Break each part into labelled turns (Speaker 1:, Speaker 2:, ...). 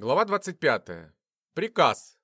Speaker 1: Глава 25. Приказ.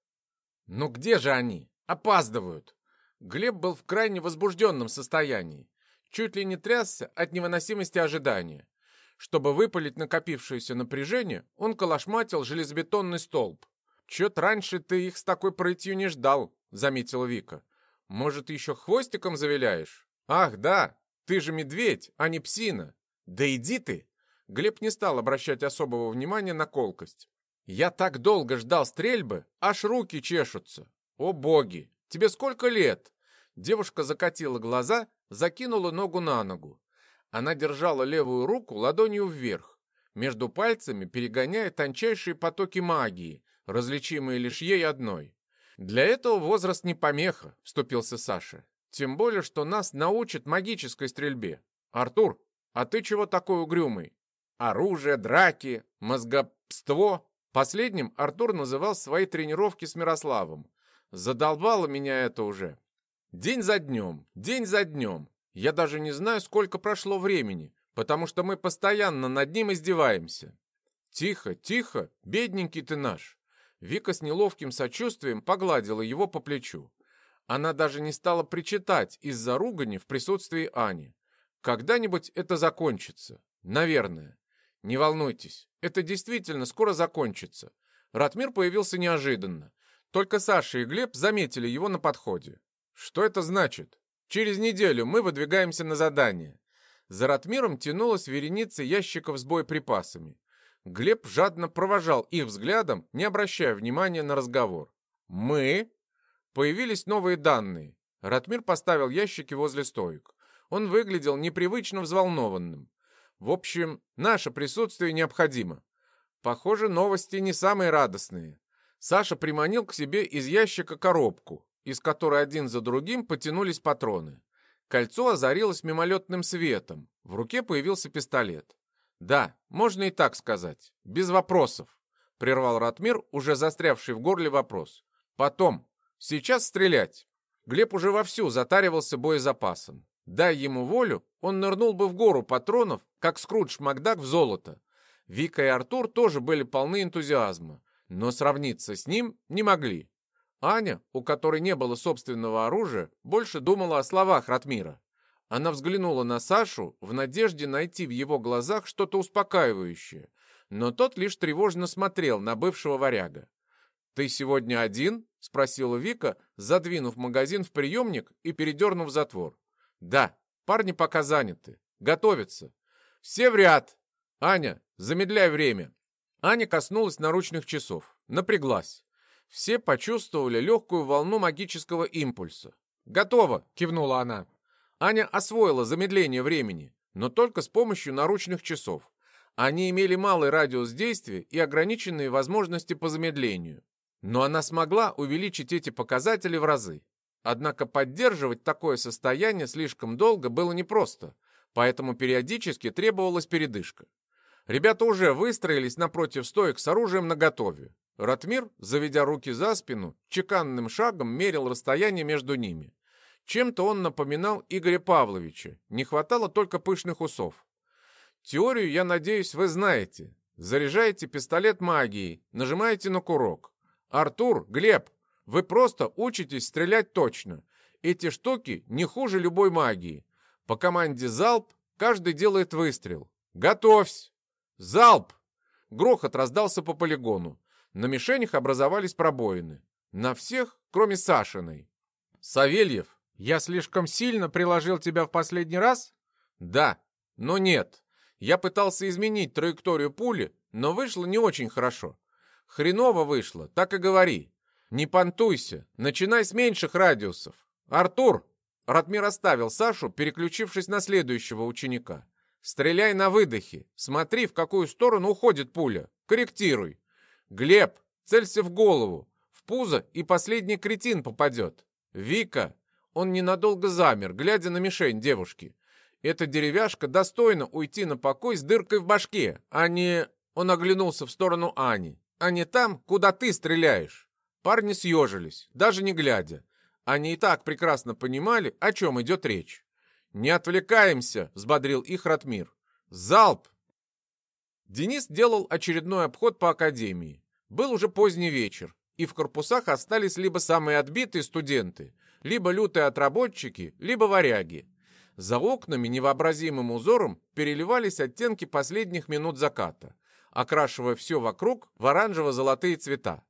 Speaker 1: Ну где же они? Опаздывают. Глеб был в крайне возбужденном состоянии. Чуть ли не трясся от невыносимости ожидания. Чтобы выпалить накопившееся напряжение, он колошматил железобетонный столб. «Чет раньше ты их с такой прытью не ждал», — заметила Вика. «Может, еще хвостиком завиляешь?» «Ах, да, ты же медведь, а не псина». «Да иди ты!» Глеб не стал обращать особого внимания на колкость. Я так долго ждал стрельбы, аж руки чешутся. О боги, тебе сколько лет? Девушка закатила глаза, закинула ногу на ногу. Она держала левую руку ладонью вверх, между пальцами перегоняя тончайшие потоки магии, различимые лишь ей одной. «Для этого возраст не помеха», — вступился Саша. «Тем более, что нас научат магической стрельбе. Артур, а ты чего такой угрюмый? Оружие, драки, мозгопство Последним Артур называл свои тренировки с Мирославом. Задолбало меня это уже. День за днем, день за днем. Я даже не знаю, сколько прошло времени, потому что мы постоянно над ним издеваемся. Тихо, тихо, бедненький ты наш. Вика с неловким сочувствием погладила его по плечу. Она даже не стала причитать из-за ругани в присутствии Ани. Когда-нибудь это закончится. Наверное. Не волнуйтесь, это действительно скоро закончится. Ратмир появился неожиданно. Только Саша и Глеб заметили его на подходе. Что это значит? Через неделю мы выдвигаемся на задание. За Ратмиром тянулась вереница ящиков с боеприпасами. Глеб жадно провожал их взглядом, не обращая внимания на разговор. «Мы?» Появились новые данные. Ратмир поставил ящики возле стоек. Он выглядел непривычно взволнованным. В общем, наше присутствие необходимо. Похоже, новости не самые радостные. Саша приманил к себе из ящика коробку, из которой один за другим потянулись патроны. Кольцо озарилось мимолетным светом. В руке появился пистолет. «Да, можно и так сказать. Без вопросов», — прервал Ратмир, уже застрявший в горле вопрос. «Потом. Сейчас стрелять». Глеб уже вовсю затаривался боезапасом. Дай ему волю, он нырнул бы в гору патронов, как Скрудж Макдак в золото. Вика и Артур тоже были полны энтузиазма, но сравниться с ним не могли. Аня, у которой не было собственного оружия, больше думала о словах Ратмира. Она взглянула на Сашу в надежде найти в его глазах что-то успокаивающее, но тот лишь тревожно смотрел на бывшего варяга. «Ты сегодня один?» — спросила Вика, задвинув магазин в приемник и передернув затвор. Да, парни пока заняты. Готовятся. Все в ряд. Аня, замедляй время. Аня коснулась наручных часов. Напряглась. Все почувствовали легкую волну магического импульса. «Готово!» — кивнула она. Аня освоила замедление времени, но только с помощью наручных часов. Они имели малый радиус действия и ограниченные возможности по замедлению. Но она смогла увеличить эти показатели в разы. Однако поддерживать такое состояние слишком долго было непросто, поэтому периодически требовалась передышка. Ребята уже выстроились напротив стоек с оружием наготове. Ратмир, заведя руки за спину, чеканным шагом мерил расстояние между ними. Чем-то он напоминал Игоря Павловича, не хватало только пышных усов. Теорию, я надеюсь, вы знаете. Заряжаете пистолет магией, нажимаете на курок. Артур, Глеб, вы просто учитесь стрелять точно. Эти штуки не хуже любой магии. По команде «Залп» каждый делает выстрел. Готовься! Залп! Грохот раздался по полигону. На мишенях образовались пробоины. На всех, кроме Сашиной. Савельев, я слишком сильно приложил тебя в последний раз? Да, но нет. Я пытался изменить траекторию пули, но вышло не очень хорошо. Хреново вышло, так и говори. «Не понтуйся, начинай с меньших радиусов. Артур!» Ратмир оставил Сашу, переключившись на следующего ученика. «Стреляй на выдохе. Смотри, в какую сторону уходит пуля. Корректируй. Глеб, целься в голову. В пузо и последний кретин попадет. Вика!» Он ненадолго замер, глядя на мишень девушки. «Эта деревяшка достойна уйти на покой с дыркой в башке, а не...» Он оглянулся в сторону Ани. «А не там, куда ты стреляешь». Парни съежились, даже не глядя. Они и так прекрасно понимали, о чем идет речь. «Не отвлекаемся!» — взбодрил их Ратмир. «Залп!» Денис делал очередной обход по академии. Был уже поздний вечер, и в корпусах остались либо самые отбитые студенты, либо лютые отработчики, либо варяги. За окнами невообразимым узором переливались оттенки последних минут заката, окрашивая все вокруг в оранжево-золотые цвета.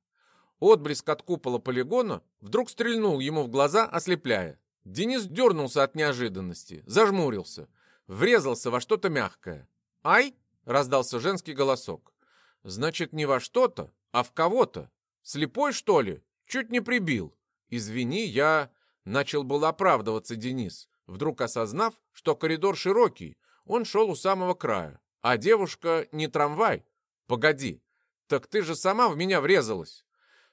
Speaker 1: Отблеск от купола полигона вдруг стрельнул ему в глаза, ослепляя. Денис дернулся от неожиданности, зажмурился, врезался во что-то мягкое. «Ай!» — раздался женский голосок. «Значит, не во что-то, а в кого-то. Слепой, что ли? Чуть не прибил. Извини, я...» Начал был оправдываться Денис, вдруг осознав, что коридор широкий, он шел у самого края. А девушка не трамвай. Погоди, так ты же сама в меня врезалась.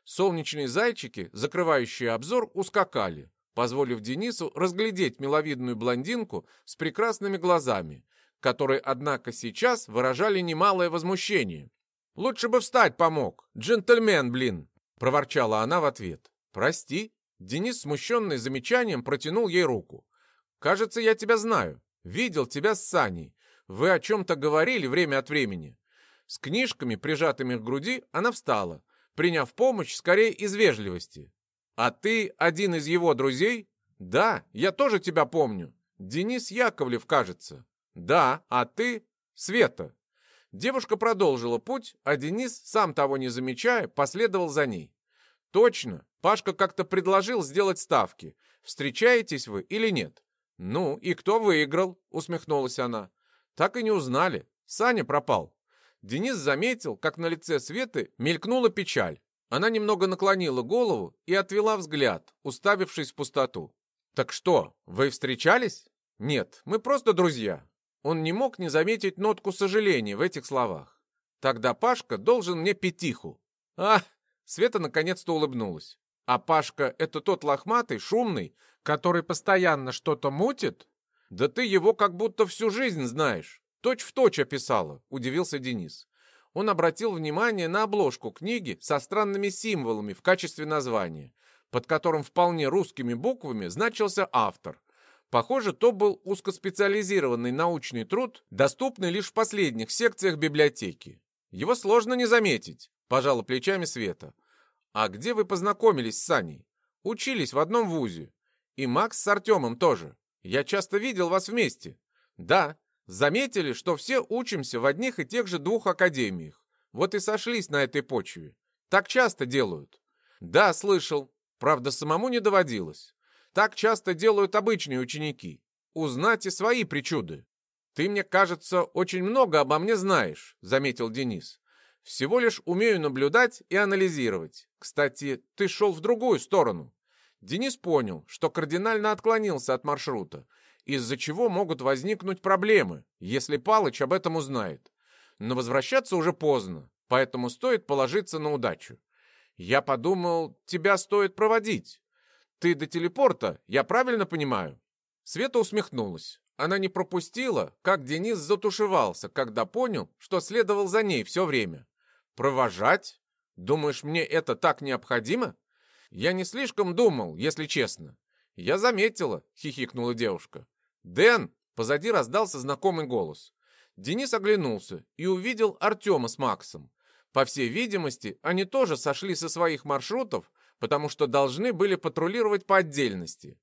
Speaker 1: Солнечные зайчики, закрывающие обзор, ускакали, позволив Денису разглядеть миловидную блондинку с прекрасными глазами, которые, однако, сейчас выражали немалое возмущение. «Лучше бы встать помог, джентльмен, блин!» — проворчала она в ответ. «Прости». Денис, смущенный замечанием, протянул ей руку. «Кажется, я тебя знаю. Видел тебя с Саней. Вы о чем-то говорили время от времени». С книжками, прижатыми к груди, она встала, приняв помощь скорее из вежливости. «А ты один из его друзей?» «Да, я тоже тебя помню. Денис Яковлев, кажется». «Да, а ты?» «Света». Девушка продолжила путь, а Денис, сам того не замечая, последовал за ней. «Точно, Пашка как-то предложил сделать ставки. Встречаетесь вы или нет?» «Ну, и кто выиграл?» — усмехнулась она. «Так и не узнали. Саня пропал». Денис заметил, как на лице Светы мелькнула печаль. Она немного наклонила голову и отвела взгляд, уставившись в пустоту. «Так что, вы встречались?» «Нет, мы просто друзья». Он не мог не заметить нотку сожаления в этих словах. «Тогда Пашка должен мне пятиху». «А!» Света наконец-то улыбнулась. «А Пашка — это тот лохматый, шумный, который постоянно что-то мутит?» «Да ты его как будто всю жизнь знаешь. Точь в точь описала», — удивился Денис. Он обратил внимание на обложку книги со странными символами в качестве названия, под которым вполне русскими буквами значился автор. Похоже, то был узкоспециализированный научный труд, доступный лишь в последних секциях библиотеки. Его сложно не заметить, пожала плечами Света. А где вы познакомились с Саней? Учились в одном вузе. И Макс с Артемом тоже. Я часто видел вас вместе. Да, заметили, что все учимся в одних и тех же двух академиях. Вот и сошлись на этой почве. Так часто делают. Да, слышал. Правда, самому не доводилось. Так часто делают обычные ученики. Узнать и свои причуды. Ты, мне кажется, очень много обо мне знаешь, заметил Денис. Всего лишь умею наблюдать и анализировать. Кстати, ты шел в другую сторону. Денис понял, что кардинально отклонился от маршрута, из-за чего могут возникнуть проблемы, если Палыч об этом узнает. Но возвращаться уже поздно, поэтому стоит положиться на удачу. Я подумал, тебя стоит проводить. Ты до телепорта, я правильно понимаю? Света усмехнулась. Она не пропустила, как Денис затушевался, когда понял, что следовал за ней все время. «Провожать? Думаешь, мне это так необходимо?» «Я не слишком думал, если честно». «Я заметила», — хихикнула девушка. «Дэн!» — позади раздался знакомый голос. Денис оглянулся и увидел Артема с Максом. По всей видимости, они тоже сошли со своих маршрутов, потому что должны были патрулировать по отдельности.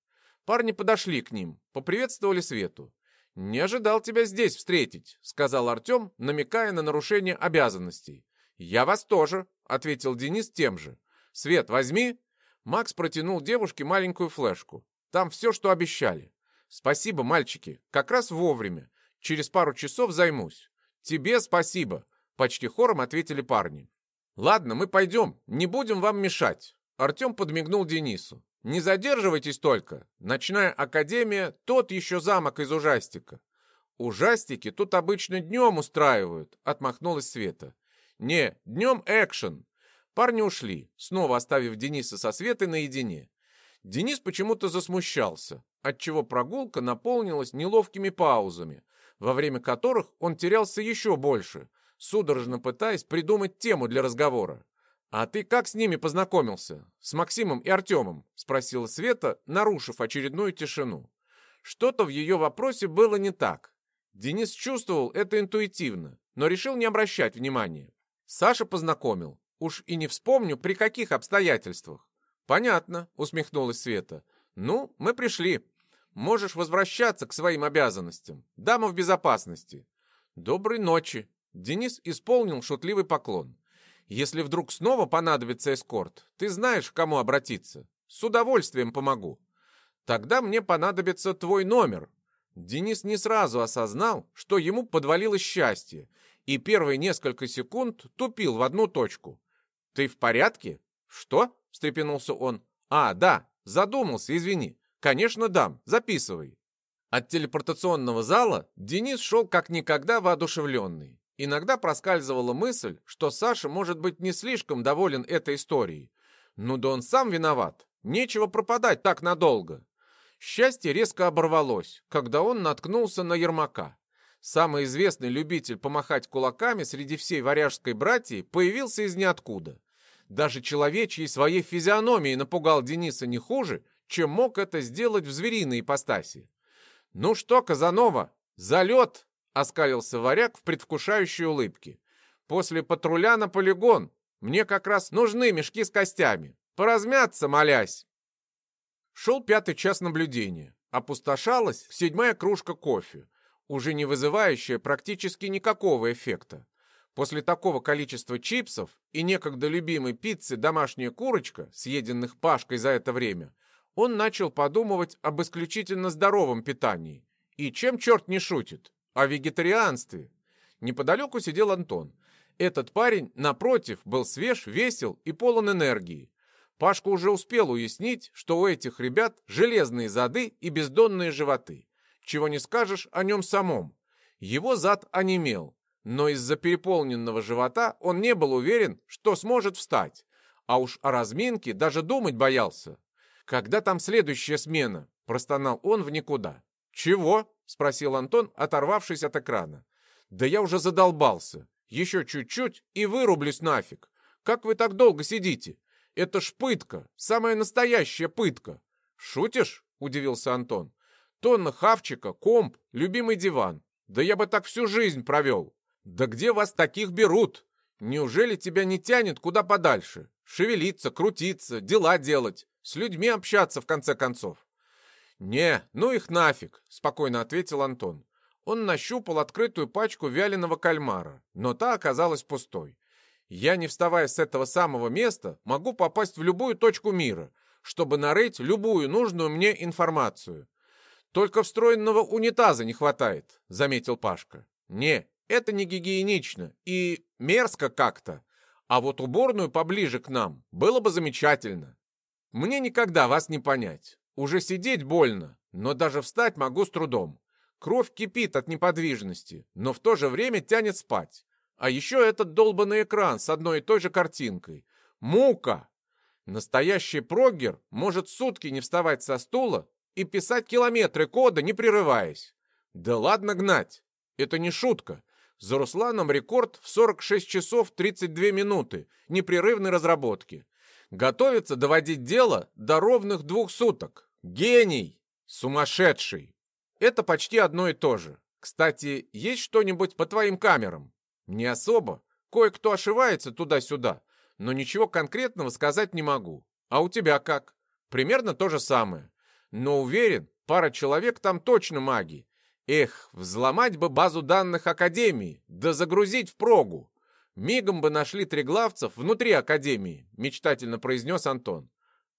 Speaker 1: Парни подошли к ним, поприветствовали Свету. «Не ожидал тебя здесь встретить», — сказал Артем, намекая на нарушение обязанностей. «Я вас тоже», — ответил Денис тем же. «Свет, возьми». Макс протянул девушке маленькую флешку. Там все, что обещали. «Спасибо, мальчики, как раз вовремя. Через пару часов займусь». «Тебе спасибо», — почти хором ответили парни. «Ладно, мы пойдем, не будем вам мешать». Артем подмигнул Денису. «Не задерживайтесь только. Ночная академия — тот еще замок из ужастика». «Ужастики тут обычно днем устраивают», — отмахнулась Света. «Не, днем экшен». Парни ушли, снова оставив Дениса со Светой наедине. Денис почему-то засмущался, отчего прогулка наполнилась неловкими паузами, во время которых он терялся еще больше, судорожно пытаясь придумать тему для разговора. «А ты как с ними познакомился? С Максимом и Артемом?» — спросила Света, нарушив очередную тишину. Что-то в ее вопросе было не так. Денис чувствовал это интуитивно, но решил не обращать внимания. Саша познакомил. Уж и не вспомню, при каких обстоятельствах. Понятно, усмехнулась Света. Ну, мы пришли. Можешь возвращаться к своим обязанностям. Дама в безопасности. Доброй ночи. Денис исполнил шутливый поклон. Если вдруг снова понадобится эскорт, ты знаешь, к кому обратиться. С удовольствием помогу. Тогда мне понадобится твой номер. Денис не сразу осознал, что ему подвалило счастье, и первые несколько секунд тупил в одну точку. «Ты в порядке?» «Что?» — встрепенулся он. «А, да, задумался, извини. Конечно, дам, записывай». От телепортационного зала Денис шел как никогда воодушевленный. Иногда проскальзывала мысль, что Саша может быть не слишком доволен этой историей. Ну да он сам виноват. Нечего пропадать так надолго. Счастье резко оборвалось, когда он наткнулся на Ермака. Самый известный любитель помахать кулаками среди всей варяжской братьи появился из ниоткуда. Даже человечьей своей физиономией напугал Дениса не хуже, чем мог это сделать в звериной ипостаси. «Ну что, Казанова, залет!» — оскалился варяг в предвкушающей улыбке. «После патруля на полигон. Мне как раз нужны мешки с костями. Поразмяться, молясь!» Шел пятый час наблюдения. Опустошалась седьмая кружка кофе, уже не вызывающая практически никакого эффекта. После такого количества чипсов и некогда любимой пиццы «Домашняя курочка», съеденных Пашкой за это время, он начал подумывать об исключительно здоровом питании. И чем черт не шутит? О вегетарианстве. Неподалеку сидел Антон. Этот парень, напротив, был свеж, весел и полон энергии. Пашка уже успел уяснить, что у этих ребят железные зады и бездонные животы. Чего не скажешь о нем самом. Его зад онемел, но из-за переполненного живота он не был уверен, что сможет встать. А уж о разминке даже думать боялся. «Когда там следующая смена?» – простонал он в никуда. «Чего?» – спросил Антон, оторвавшись от экрана. «Да я уже задолбался. Еще чуть-чуть и вырублюсь нафиг. Как вы так долго сидите? Это ж пытка, самая настоящая пытка. Шутишь? Удивился Антон. Тонна хавчика, комп, любимый диван. Да я бы так всю жизнь провел. Да где вас таких берут? Неужели тебя не тянет куда подальше? Шевелиться, крутиться, дела делать, с людьми общаться в конце концов. «Не, ну их нафиг», — спокойно ответил Антон. Он нащупал открытую пачку вяленого кальмара, но та оказалась пустой. Я, не вставая с этого самого места, могу попасть в любую точку мира, чтобы нарыть любую нужную мне информацию. Только встроенного унитаза не хватает, заметил Пашка. Не, это не гигиенично и мерзко как-то. А вот уборную поближе к нам было бы замечательно. Мне никогда вас не понять. Уже сидеть больно, но даже встать могу с трудом. Кровь кипит от неподвижности, но в то же время тянет спать. А еще этот долбанный экран с одной и той же картинкой. Мука! Настоящий прогер может сутки не вставать со стула и писать километры кода, не прерываясь. Да ладно гнать! Это не шутка. За Русланом рекорд в 46 часов 32 минуты непрерывной разработки. Готовится доводить дело до ровных двух суток. Гений! Сумасшедший! Это почти одно и то же. Кстати, есть что-нибудь по твоим камерам? Не особо. Кое-кто ошивается туда-сюда, но ничего конкретного сказать не могу. А у тебя как? Примерно то же самое. Но уверен, пара человек там точно маги. Эх, взломать бы базу данных Академии, да загрузить в прогу. Мигом бы нашли триглавцев внутри Академии, мечтательно произнес Антон.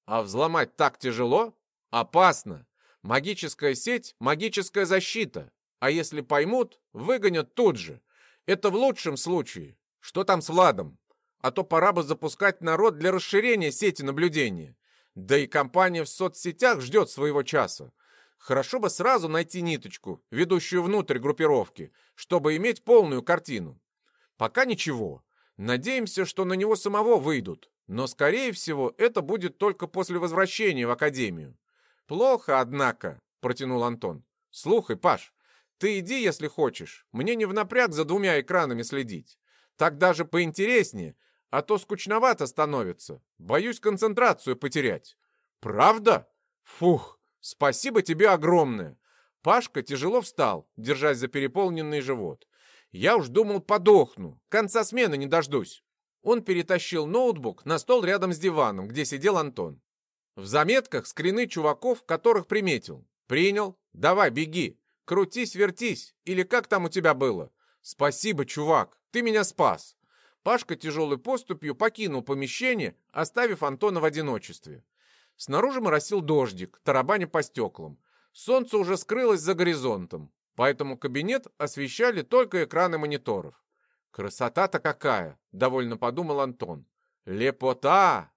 Speaker 1: А взломать так тяжело? Опасно. Магическая сеть, магическая защита. А если поймут, выгонят тут же. Это в лучшем случае. Что там с Владом? А то пора бы запускать народ для расширения сети наблюдения. Да и компания в соцсетях ждет своего часа. Хорошо бы сразу найти ниточку, ведущую внутрь группировки, чтобы иметь полную картину. Пока ничего. Надеемся, что на него самого выйдут. Но, скорее всего, это будет только после возвращения в академию. Плохо, однако, протянул Антон. Слухай, Паш, ты иди, если хочешь. Мне не в напряг за двумя экранами следить. Так даже поинтереснее, а то скучновато становится. Боюсь концентрацию потерять. Правда? Фух, спасибо тебе огромное. Пашка тяжело встал, держась за переполненный живот. Я уж думал, подохну. Конца смены не дождусь. Он перетащил ноутбук на стол рядом с диваном, где сидел Антон. В заметках скрины чуваков, которых приметил. Принял. Давай, беги. Крутись, вертись. Или как там у тебя было? Спасибо, чувак. Ты меня спас. Пашка тяжелой поступью покинул помещение, оставив Антона в одиночестве. Снаружи моросил дождик, тарабаня по стеклам. Солнце уже скрылось за горизонтом, поэтому кабинет освещали только экраны мониторов. «Красота-то какая!» — довольно подумал Антон. «Лепота!»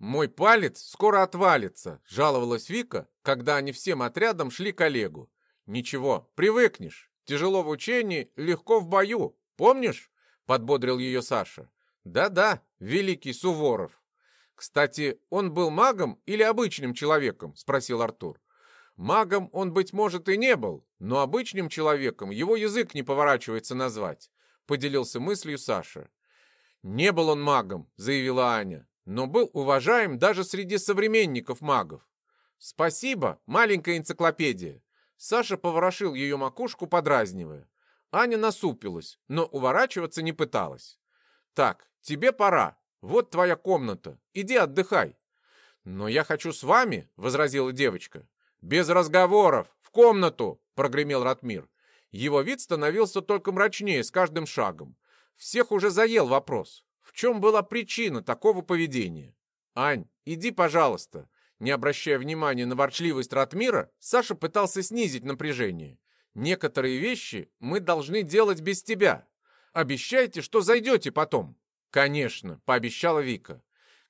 Speaker 1: «Мой палец скоро отвалится», — жаловалась Вика, когда они всем отрядом шли к Олегу. «Ничего, привыкнешь. Тяжело в учении, легко в бою. Помнишь?» — подбодрил ее Саша. «Да-да, великий Суворов». «Кстати, он был магом или обычным человеком?» — спросил Артур. «Магом он, быть может, и не был, но обычным человеком его язык не поворачивается назвать», — поделился мыслью Саша. «Не был он магом», — заявила Аня, «но был уважаем даже среди современников магов». «Спасибо, маленькая энциклопедия». Саша поворошил ее макушку, подразнивая. Аня насупилась, но уворачиваться не пыталась. «Так, тебе пора. Вот твоя комната. Иди отдыхай». «Но я хочу с вами», — возразила девочка. «Без разговоров! В комнату!» — прогремел Ратмир. Его вид становился только мрачнее с каждым шагом. Всех уже заел вопрос. В чем была причина такого поведения? «Ань, иди, пожалуйста». Не обращая внимания на ворчливость Ратмира, Саша пытался снизить напряжение. «Некоторые вещи мы должны делать без тебя. Обещайте, что зайдете потом». «Конечно», — пообещала Вика.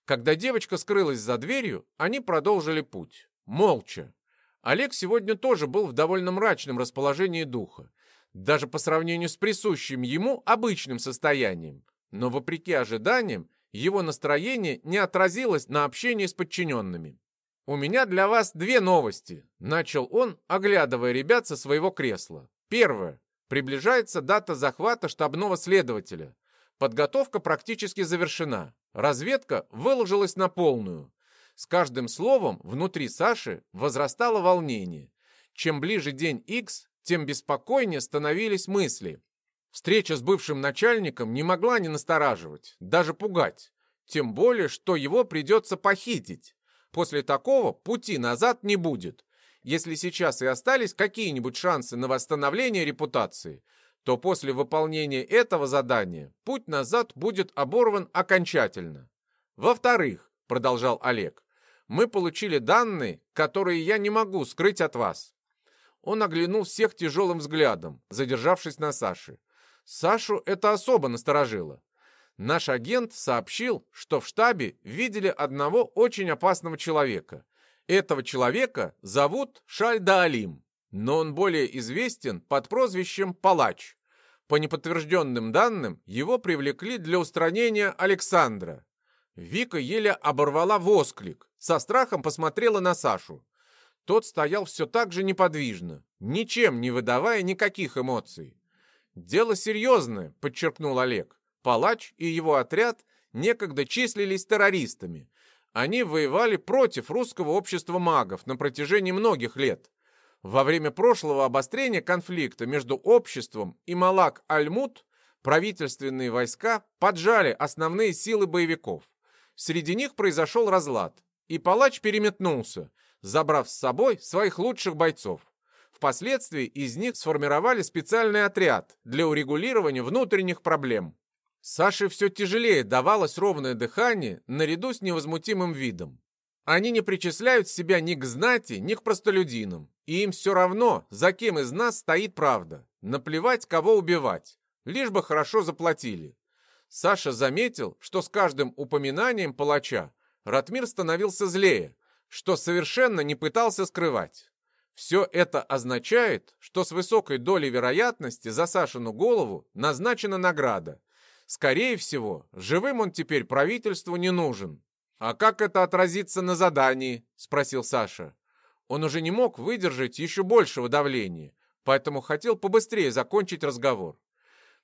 Speaker 1: Когда девочка скрылась за дверью, они продолжили путь. Молча. Олег сегодня тоже был в довольно мрачном расположении духа, даже по сравнению с присущим ему обычным состоянием. Но, вопреки ожиданиям, его настроение не отразилось на общении с подчиненными. «У меня для вас две новости», — начал он, оглядывая ребят со своего кресла. Первое. Приближается дата захвата штабного следователя. Подготовка практически завершена. Разведка выложилась на полную. С каждым словом внутри Саши возрастало волнение. Чем ближе день X, тем беспокойнее становились мысли. Встреча с бывшим начальником не могла не настораживать, даже пугать. Тем более, что его придется похитить. После такого пути назад не будет. Если сейчас и остались какие-нибудь шансы на восстановление репутации, то после выполнения этого задания путь назад будет оборван окончательно. Во-вторых, продолжал Олег, мы получили данные, которые я не могу скрыть от вас». Он оглянул всех тяжелым взглядом, задержавшись на Саше. Сашу это особо насторожило. Наш агент сообщил, что в штабе видели одного очень опасного человека. Этого человека зовут Шальда Алим, но он более известен под прозвищем Палач. По неподтвержденным данным, его привлекли для устранения Александра. Вика еле оборвала восклик, со страхом посмотрела на Сашу. Тот стоял все так же неподвижно, ничем не выдавая никаких эмоций. «Дело серьезное», — подчеркнул Олег. «Палач и его отряд некогда числились террористами. Они воевали против русского общества магов на протяжении многих лет. Во время прошлого обострения конфликта между обществом и Малак-Альмут правительственные войска поджали основные силы боевиков. Среди них произошел разлад, и палач переметнулся, забрав с собой своих лучших бойцов. Впоследствии из них сформировали специальный отряд для урегулирования внутренних проблем. Саше все тяжелее давалось ровное дыхание наряду с невозмутимым видом. Они не причисляют себя ни к знати, ни к простолюдинам, и им все равно, за кем из нас стоит правда. Наплевать, кого убивать, лишь бы хорошо заплатили. Саша заметил, что с каждым упоминанием палача Ратмир становился злее, что совершенно не пытался скрывать. Все это означает, что с высокой долей вероятности за Сашину голову назначена награда. Скорее всего, живым он теперь правительству не нужен. «А как это отразится на задании?» – спросил Саша. Он уже не мог выдержать еще большего давления, поэтому хотел побыстрее закончить разговор.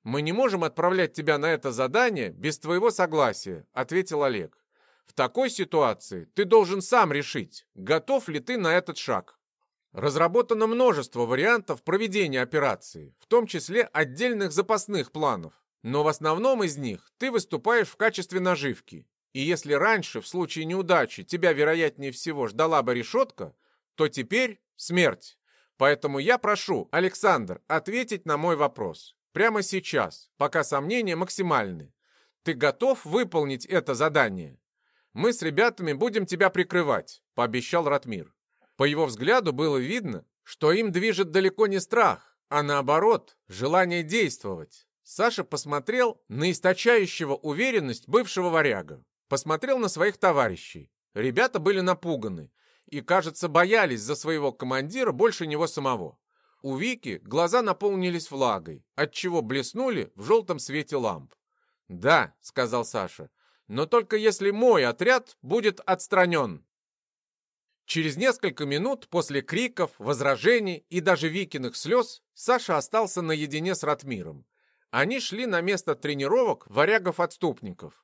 Speaker 1: «Мы не можем отправлять тебя на это задание без твоего согласия», — ответил Олег. «В такой ситуации ты должен сам решить, готов ли ты на этот шаг». Разработано множество вариантов проведения операции, в том числе отдельных запасных планов. Но в основном из них ты выступаешь в качестве наживки. И если раньше, в случае неудачи, тебя, вероятнее всего, ждала бы решетка, то теперь смерть. Поэтому я прошу, Александр, ответить на мой вопрос. Прямо сейчас, пока сомнения максимальны. Ты готов выполнить это задание? Мы с ребятами будем тебя прикрывать, пообещал Ратмир. По его взгляду было видно, что им движет далеко не страх, а наоборот, желание действовать. Саша посмотрел на источающего уверенность бывшего варяга, посмотрел на своих товарищей. Ребята были напуганы и, кажется, боялись за своего командира больше него самого. У Вики глаза наполнились влагой, отчего блеснули в желтом свете ламп. «Да», — сказал Саша, — «но только если мой отряд будет отстранен». Через несколько минут после криков, возражений и даже Викиных слез Саша остался наедине с Ратмиром. Они шли на место тренировок варягов-отступников.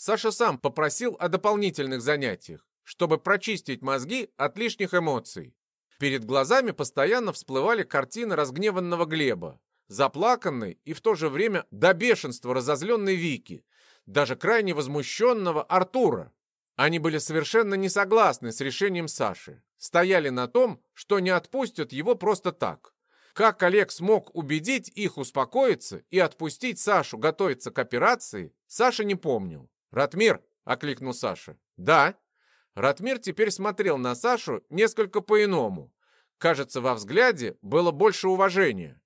Speaker 1: Саша сам попросил о дополнительных занятиях, чтобы прочистить мозги от лишних эмоций. Перед глазами постоянно всплывали картины разгневанного Глеба, заплаканной и в то же время до бешенства разозленной Вики, даже крайне возмущенного Артура. Они были совершенно не согласны с решением Саши, стояли на том, что не отпустят его просто так. Как Олег смог убедить их успокоиться и отпустить Сашу готовиться к операции, Саша не помнил. «Ратмир!» — окликнул Саша. «Да». Ратмир теперь смотрел на Сашу несколько по-иному. Кажется, во взгляде было больше уважения.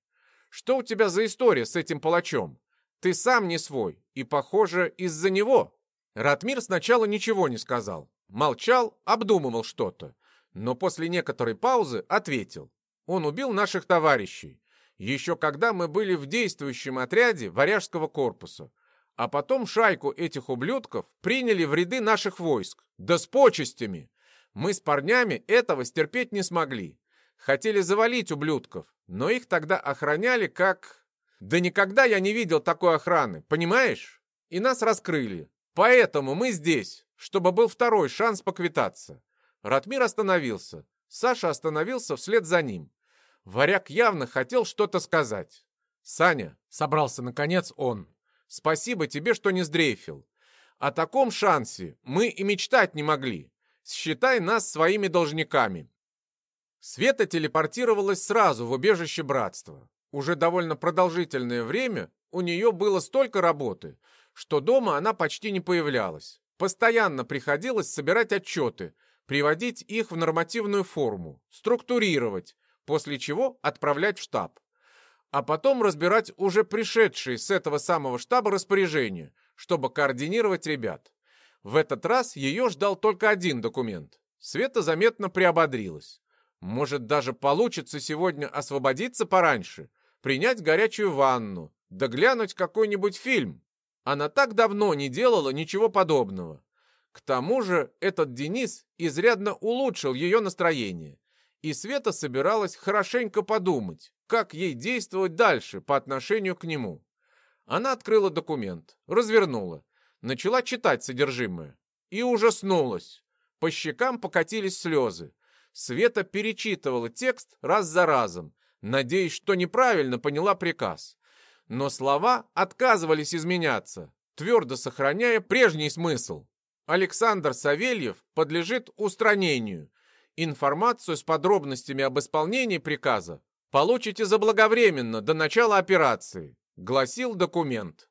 Speaker 1: «Что у тебя за история с этим палачом? Ты сам не свой, и, похоже, из-за него». Ратмир сначала ничего не сказал. Молчал, обдумывал что-то. Но после некоторой паузы ответил. Он убил наших товарищей. Еще когда мы были в действующем отряде варяжского корпуса. А потом шайку этих ублюдков приняли в ряды наших войск. Да с почестями! Мы с парнями этого стерпеть не смогли. Хотели завалить ублюдков, но их тогда охраняли как... Да никогда я не видел такой охраны, понимаешь? И нас раскрыли. Поэтому мы здесь, чтобы был второй шанс поквитаться. Ратмир остановился. Саша остановился вслед за ним. Варяг явно хотел что-то сказать. «Саня», — собрался наконец он, — «спасибо тебе, что не сдрейфил. О таком шансе мы и мечтать не могли. Считай нас своими должниками». Света телепортировалась сразу в убежище братства. Уже довольно продолжительное время у нее было столько работы, что дома она почти не появлялась. Постоянно приходилось собирать отчеты, приводить их в нормативную форму, структурировать, после чего отправлять в штаб. А потом разбирать уже пришедшие с этого самого штаба распоряжения, чтобы координировать ребят. В этот раз ее ждал только один документ. Света заметно приободрилась. Может, даже получится сегодня освободиться пораньше, принять горячую ванну, да глянуть какой-нибудь фильм. Она так давно не делала ничего подобного. К тому же этот Денис изрядно улучшил ее настроение. И Света собиралась хорошенько подумать, как ей действовать дальше по отношению к нему. Она открыла документ, развернула, начала читать содержимое и ужаснулась. По щекам покатились слезы. Света перечитывала текст раз за разом, надеясь, что неправильно поняла приказ но слова отказывались изменяться, твердо сохраняя прежний смысл. Александр Савельев подлежит устранению. Информацию с подробностями об исполнении приказа получите заблаговременно до начала операции, гласил документ.